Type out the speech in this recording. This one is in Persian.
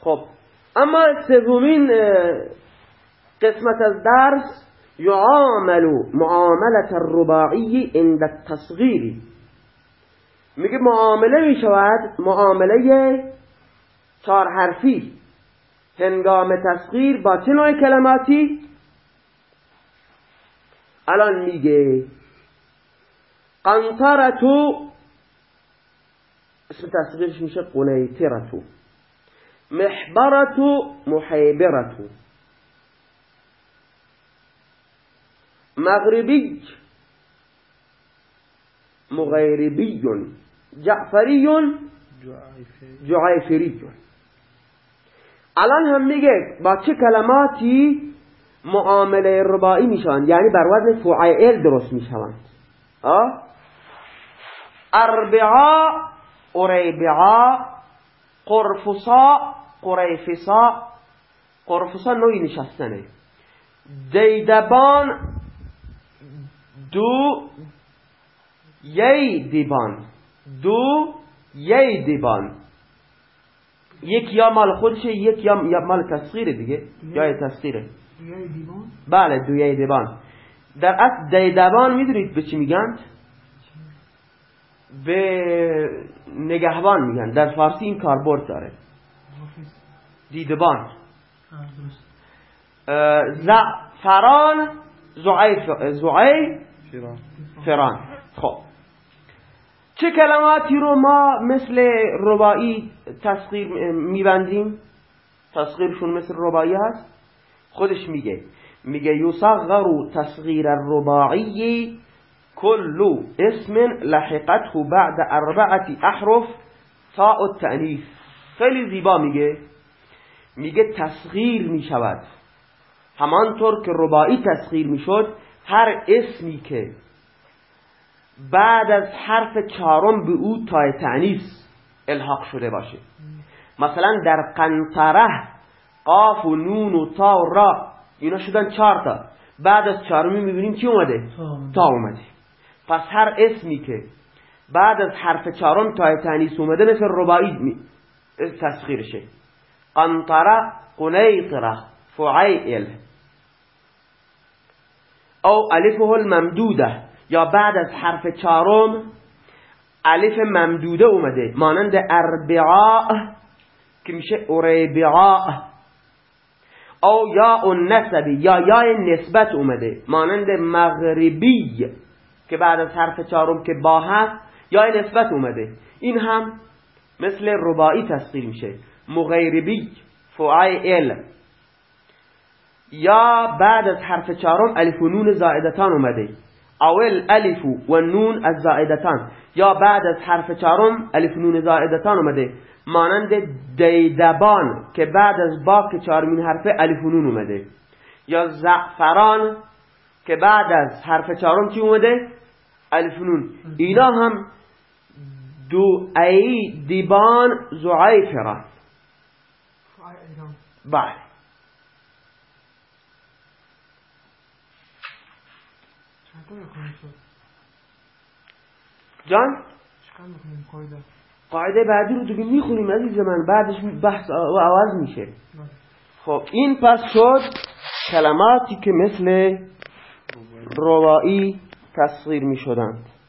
خب اما سومین قسمت از درس یعامل معاملت الرباعی عند التصغیر. میگه معامله می‌شود معامله چهار حرفی. هنگام تصغیر با چه نوع کلماتی؟ الان میگه قنطرتو اسم تصغیرش میشه قنیترتو محبرتو محیبرتو مغربی مغیربی جعفری جعیفری الان هم میگه با چه کلماتی معامله ربایی می‌شوند؟ یعنی بر وزن فعیل درست می‌شوند. اربعا اریبعا قرفصا قریفصا. قرفصا نوعی نشستنه. دیدبان دو یی دیبان. دو یی دیبان. یک یا مال خودشه یک یا مال تصغیره دیگه. یا تصغیره بله دویه دیبان. در اصل دیدبان می‌دونید به چی میگن؟ به نگهبان میگن. در فارسی این کاربرد داره. دیدبان. زعفران زعی فران خب. چه کلماتی رو ما مثل ربایی تسخیر میبندیم؟ تسخیرشون مثل ربایی هست؟ خودش میگه. میگه یصغر تصغیر الرباعی كل اسم لحقته بعد اربعه احرف تاء التأنیث خیلی زیبا میگه. میگه تسخیر می‌شود. همانطور که ربایی تسخیر می‌شد هر اسمی که بعد از حرف چهارم به او تای تعنیس الحاق شده باشه. مثلا در قنطره قاف و نون و تا و را اینا شدن چهار تا. بعد از چهارمی می‌بینیم چی اومده؟ تا اومده. پس هر اسمی که بعد از حرف چهارم تای تعنیس اومده مثل ربایی تسخیرشه. قنطره قنیطره فعیل. او الفه الممدوده. یا بعد از حرف چهارم الف ممدوده اومده مانند اربعاء که میشه اربعاء او یا نسبی یا یا نسبت اومده مانند مغربی. که بعد از حرف چهارم که با هست یا نسبت اومده. این هم مثل ربایی تسخیر میشه. مغیربی فعیل یا بعد از حرف چهارم الف و نون زائدتان اومده. اول الف و نون از زائدتان. یا بعد از حرف چهارم الف نون زائدتان اومده. مانند دیدبان که بعد از با که چهارمین حرف الف نون اومده. یا زعفران که بعد از حرف چهارم چی اومده؟ الف نون. اینا هم دو ای دیبان زعیفران بله جان؟ قاعده بعدی رو دیگه می‌خونیم عزیز من بعدش بحث و عوض میشه. خب این پس شد کلماتی که مثل روایی تصغیر می‌شدند.